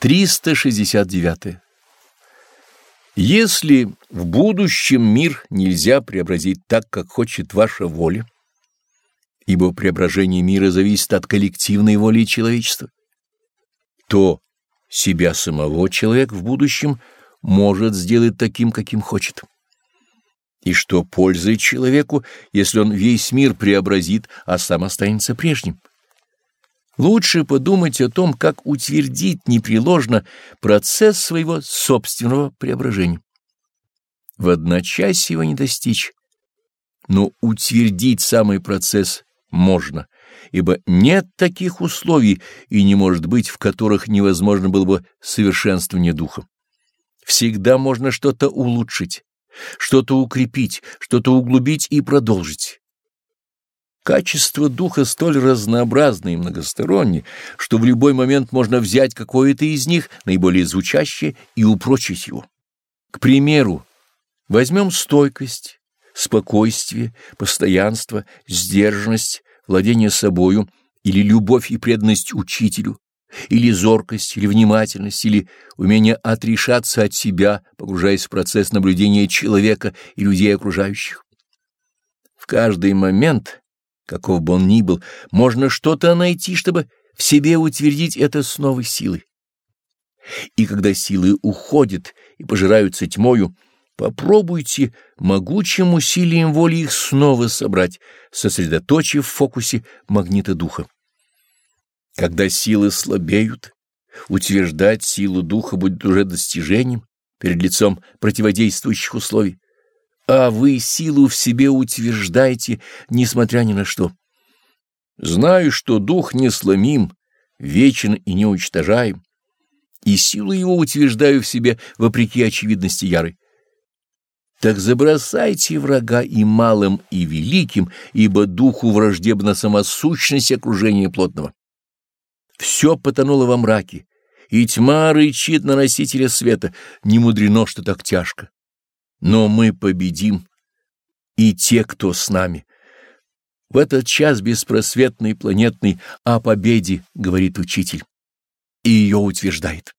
369. Если в будущем мир нельзя преобразить так, как хочет ваша воля, ибо преображение мира зависит от коллективной воли человечества, то себя самого человек в будущем может сделать таким, каким хочет. И что пользы человеку, если он весь мир преобразит, а сам останется прежним? Лучше подумать о том, как утвердить непреложно процесс своего собственного преображения. В одночасье его не достичь, но утвердить самый процесс можно, ибо нет таких условий и не может быть, в которых невозможно было бы совершенствование духа. Всегда можно что-то улучшить, что-то укрепить, что-то углубить и продолжить. Качество духа столь разнообразны и многосторонне, что в любой момент можно взять какое-то из них, наиболее звучащее, и упрочить его. К примеру, возьмем стойкость, спокойствие, постоянство, сдержанность, владение собою или любовь и преданность учителю, или зоркость, или внимательность, или умение отрешаться от себя, погружаясь в процесс наблюдения человека и людей окружающих. В каждый момент каков бы он ни был, можно что-то найти, чтобы в себе утвердить это с новой силой. И когда силы уходят и пожираются тьмою, попробуйте могучим усилием воли их снова собрать, сосредоточив в фокусе магнита духа. Когда силы слабеют, утверждать силу духа будет уже достижением перед лицом противодействующих условий а вы силу в себе утверждаете, несмотря ни на что. Знаю, что дух не сломим, вечен и неуничтожаем, и силу его утверждаю в себе вопреки очевидности ярой. Так забросайте врага и малым, и великим, ибо духу враждебна сама сущность окружения плотного. Все потонуло во мраке, и тьма рычит на носителя света, не мудрено, что так тяжко. Но мы победим, и те, кто с нами. В этот час беспросветный планетный о победе, говорит учитель, и ее утверждает.